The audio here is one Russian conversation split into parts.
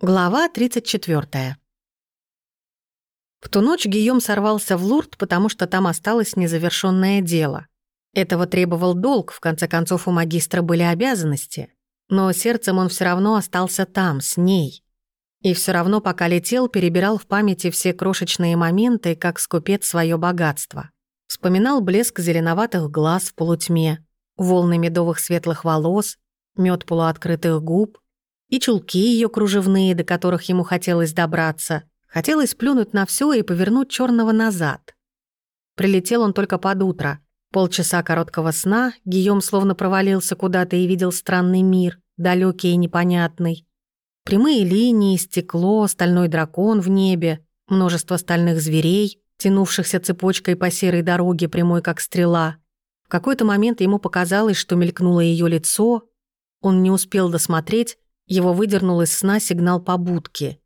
Глава 34. В ту ночь Гийом сорвался в Лурд, потому что там осталось незавершенное дело. Этого требовал долг, в конце концов у магистра были обязанности. Но сердцем он все равно остался там, с ней. И все равно, пока летел, перебирал в памяти все крошечные моменты, как скупец свое богатство. Вспоминал блеск зеленоватых глаз в полутьме, волны медовых светлых волос, мед полуоткрытых губ — и чулки ее кружевные, до которых ему хотелось добраться. Хотелось плюнуть на все и повернуть черного назад. Прилетел он только под утро. Полчаса короткого сна, Гийом словно провалился куда-то и видел странный мир, далекий и непонятный. Прямые линии, стекло, стальной дракон в небе, множество стальных зверей, тянувшихся цепочкой по серой дороге, прямой как стрела. В какой-то момент ему показалось, что мелькнуло ее лицо. Он не успел досмотреть, его выдернул из сна сигнал побудки.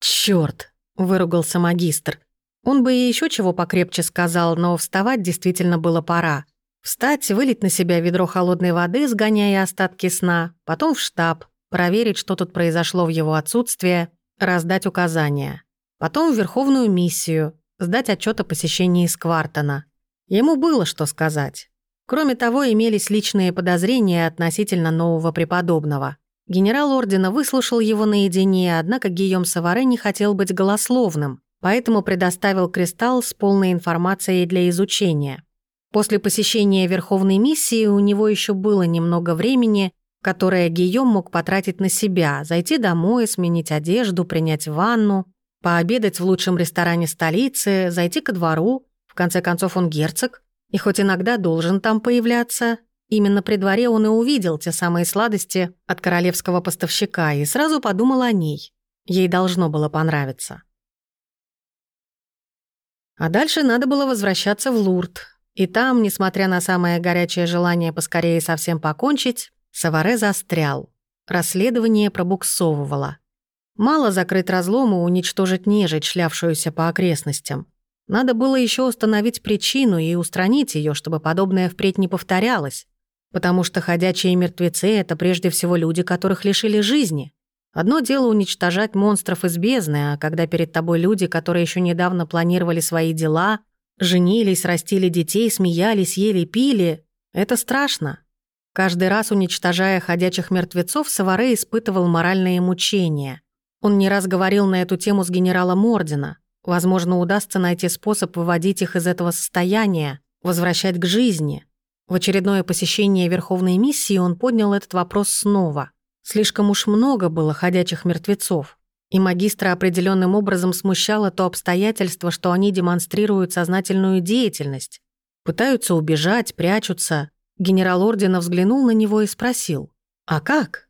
«Чёрт!» — выругался магистр. Он бы и еще чего покрепче сказал, но вставать действительно было пора. Встать, вылить на себя ведро холодной воды, сгоняя остатки сна, потом в штаб, проверить, что тут произошло в его отсутствие, раздать указания. Потом в Верховную миссию, сдать отчет о посещении Сквартона. Ему было что сказать. Кроме того, имелись личные подозрения относительно нового преподобного. Генерал Ордена выслушал его наедине, однако Гийом Саваре не хотел быть голословным, поэтому предоставил кристалл с полной информацией для изучения. После посещения Верховной миссии у него еще было немного времени, которое Гийом мог потратить на себя, зайти домой, сменить одежду, принять ванну, пообедать в лучшем ресторане столицы, зайти ко двору, в конце концов он герцог, и хоть иногда должен там появляться, Именно при дворе он и увидел те самые сладости от королевского поставщика и сразу подумал о ней. Ей должно было понравиться. А дальше надо было возвращаться в Лурд. И там, несмотря на самое горячее желание поскорее совсем покончить, Саваре застрял. Расследование пробуксовывало. Мало закрыть разлом и уничтожить нежить, шлявшуюся по окрестностям. Надо было еще установить причину и устранить ее, чтобы подобное впредь не повторялось. Потому что ходячие мертвецы — это прежде всего люди, которых лишили жизни. Одно дело уничтожать монстров из бездны, а когда перед тобой люди, которые еще недавно планировали свои дела, женились, растили детей, смеялись, ели, пили, это страшно. Каждый раз, уничтожая ходячих мертвецов, Саваре испытывал моральные мучения. Он не раз говорил на эту тему с генералом Ордена. Возможно, удастся найти способ выводить их из этого состояния, возвращать к жизни. В очередное посещение Верховной миссии он поднял этот вопрос снова. Слишком уж много было ходячих мертвецов. И магистра определенным образом смущало то обстоятельство, что они демонстрируют сознательную деятельность. Пытаются убежать, прячутся. Генерал Ордена взглянул на него и спросил. «А как?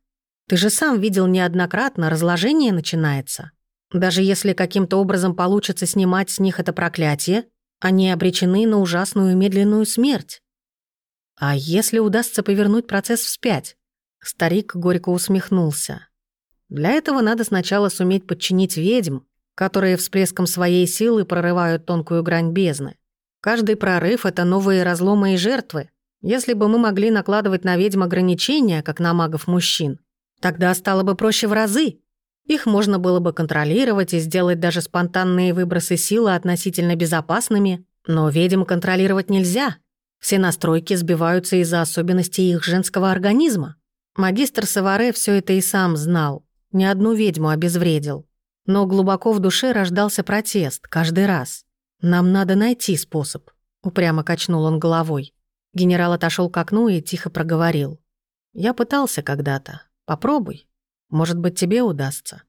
Ты же сам видел неоднократно, разложение начинается. Даже если каким-то образом получится снимать с них это проклятие, они обречены на ужасную медленную смерть. А если удастся повернуть процесс вспять? Старик горько усмехнулся. Для этого надо сначала суметь подчинить ведьм, которые всплеском своей силы прорывают тонкую грань бездны. Каждый прорыв — это новые разломы и жертвы. Если бы мы могли накладывать на ведьм ограничения, как на магов-мужчин, тогда стало бы проще в разы. Их можно было бы контролировать и сделать даже спонтанные выбросы силы относительно безопасными, но ведьм контролировать нельзя — все настройки сбиваются из-за особенностей их женского организма. Магистр Саваре все это и сам знал. Ни одну ведьму обезвредил. Но глубоко в душе рождался протест каждый раз. «Нам надо найти способ», — упрямо качнул он головой. Генерал отошел к окну и тихо проговорил. «Я пытался когда-то. Попробуй. Может быть, тебе удастся».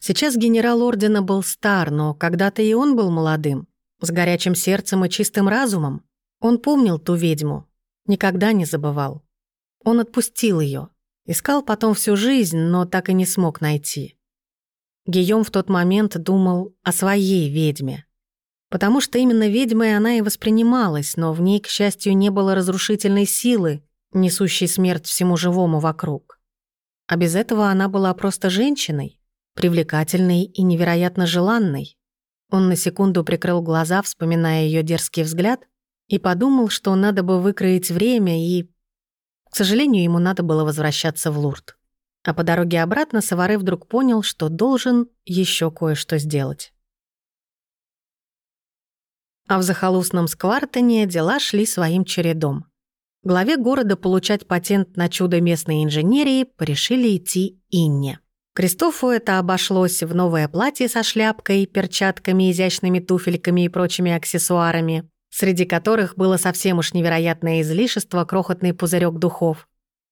Сейчас генерал Ордена был стар, но когда-то и он был молодым, с горячим сердцем и чистым разумом. Он помнил ту ведьму, никогда не забывал. Он отпустил ее, искал потом всю жизнь, но так и не смог найти. Гийом в тот момент думал о своей ведьме. Потому что именно ведьмой она и воспринималась, но в ней, к счастью, не было разрушительной силы, несущей смерть всему живому вокруг. А без этого она была просто женщиной, привлекательной и невероятно желанной. Он на секунду прикрыл глаза, вспоминая ее дерзкий взгляд, и подумал, что надо бы выкроить время и... К сожалению, ему надо было возвращаться в Лурд. А по дороге обратно Саваре вдруг понял, что должен еще кое-что сделать. А в захолустном Сквартоне дела шли своим чередом. Главе города получать патент на чудо местной инженерии порешили идти Инне. Кристофу это обошлось в новое платье со шляпкой, перчатками, изящными туфельками и прочими аксессуарами, среди которых было совсем уж невероятное излишество крохотный пузырек духов.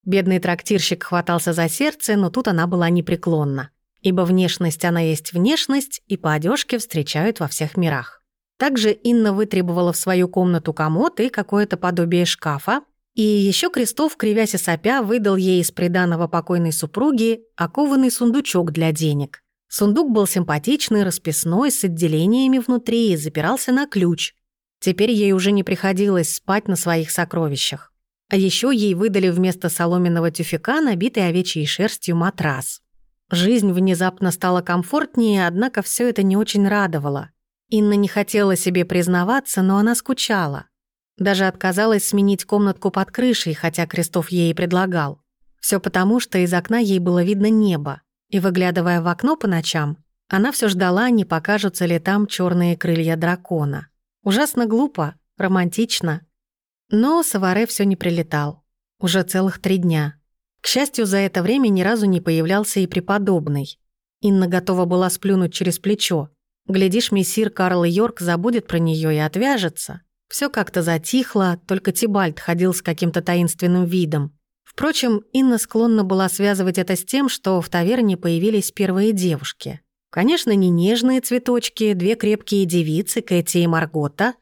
Бедный трактирщик хватался за сердце, но тут она была непреклонна. Ибо внешность она есть внешность, и по одежке встречают во всех мирах. Также Инна вытребовала в свою комнату комод и какое-то подобие шкафа, и еще Крестов, кривясь и сопя, выдал ей из приданого покойной супруги окованный сундучок для денег. Сундук был симпатичный, расписной, с отделениями внутри и запирался на ключ. Теперь ей уже не приходилось спать на своих сокровищах. А еще ей выдали вместо соломенного тюфяка набитый овечьей шерстью матрас. Жизнь внезапно стала комфортнее, однако все это не очень радовало. Инна не хотела себе признаваться, но она скучала. Даже отказалась сменить комнатку под крышей, хотя Крестов ей предлагал. Все потому, что из окна ей было видно небо, и, выглядывая в окно по ночам, она все ждала, не покажутся ли там черные крылья дракона. Ужасно глупо, романтично. Но Саваре все не прилетал. Уже целых три дня. К счастью, за это время ни разу не появлялся и преподобный. Инна готова была сплюнуть через плечо. Глядишь, мессир Карл Йорк забудет про нее и отвяжется. Все как-то затихло, только Тибальт ходил с каким-то таинственным видом. Впрочем, Инна склонна была связывать это с тем, что в таверне появились первые девушки. Конечно, не нежные цветочки, две крепкие девицы, Кэти и Маргота.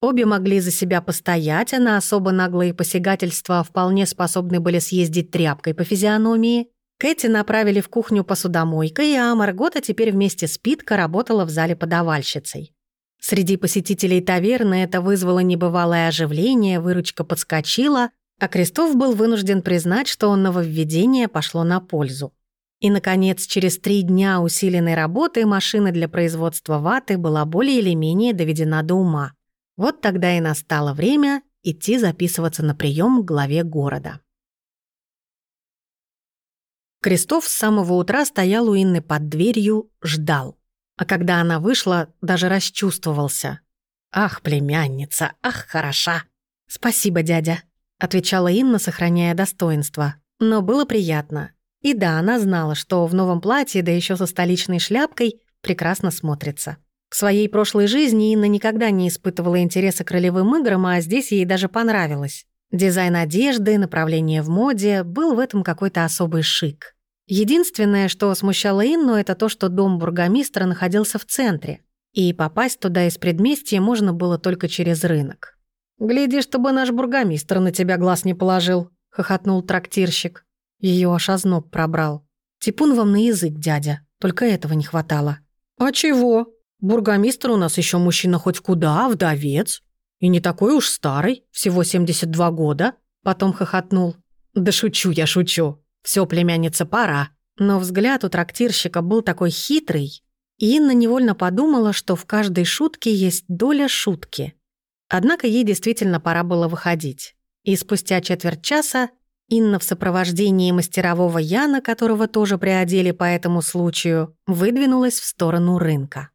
Обе могли за себя постоять, а на особо наглые посягательства вполне способны были съездить тряпкой по физиономии. Кэти направили в кухню посудомойкой, а Маргота теперь вместе с Питко работала в зале подавальщицей. Среди посетителей таверны это вызвало небывалое оживление, выручка подскочила, а Крестов был вынужден признать, что нововведение пошло на пользу. И, наконец, через три дня усиленной работы машина для производства ваты была более или менее доведена до ума. Вот тогда и настало время идти записываться на прием к главе города. Крестов с самого утра стоял у Инны под дверью, ждал. А когда она вышла, даже расчувствовался. «Ах, племянница, ах, хороша!» «Спасибо, дядя», — отвечала Инна, сохраняя достоинство. Но было приятно. И да, она знала, что в новом платье, да еще со столичной шляпкой, прекрасно смотрится. В своей прошлой жизни Инна никогда не испытывала интереса к ролевым играм, а здесь ей даже понравилось. Дизайн одежды, направление в моде, был в этом какой-то особый шик. Единственное, что смущало Инну, это то, что дом бургомистра находился в центре, и попасть туда из предместья можно было только через рынок. «Гляди, чтобы наш бургомистр на тебя глаз не положил», — хохотнул трактирщик. Ее аж озноб пробрал. «Типун вам на язык, дядя, только этого не хватало». «А чего? Бургомистр у нас еще мужчина хоть куда, вдовец. И не такой уж старый, всего 72 года», — потом хохотнул. «Да шучу я, шучу. Все, племянница, пора. Но взгляд у трактирщика был такой хитрый, и Инна невольно подумала, что в каждой шутке есть доля шутки. Однако ей действительно пора было выходить. И спустя четверть часа Инна в сопровождении мастерового Яна, которого тоже приодели по этому случаю, выдвинулась в сторону рынка.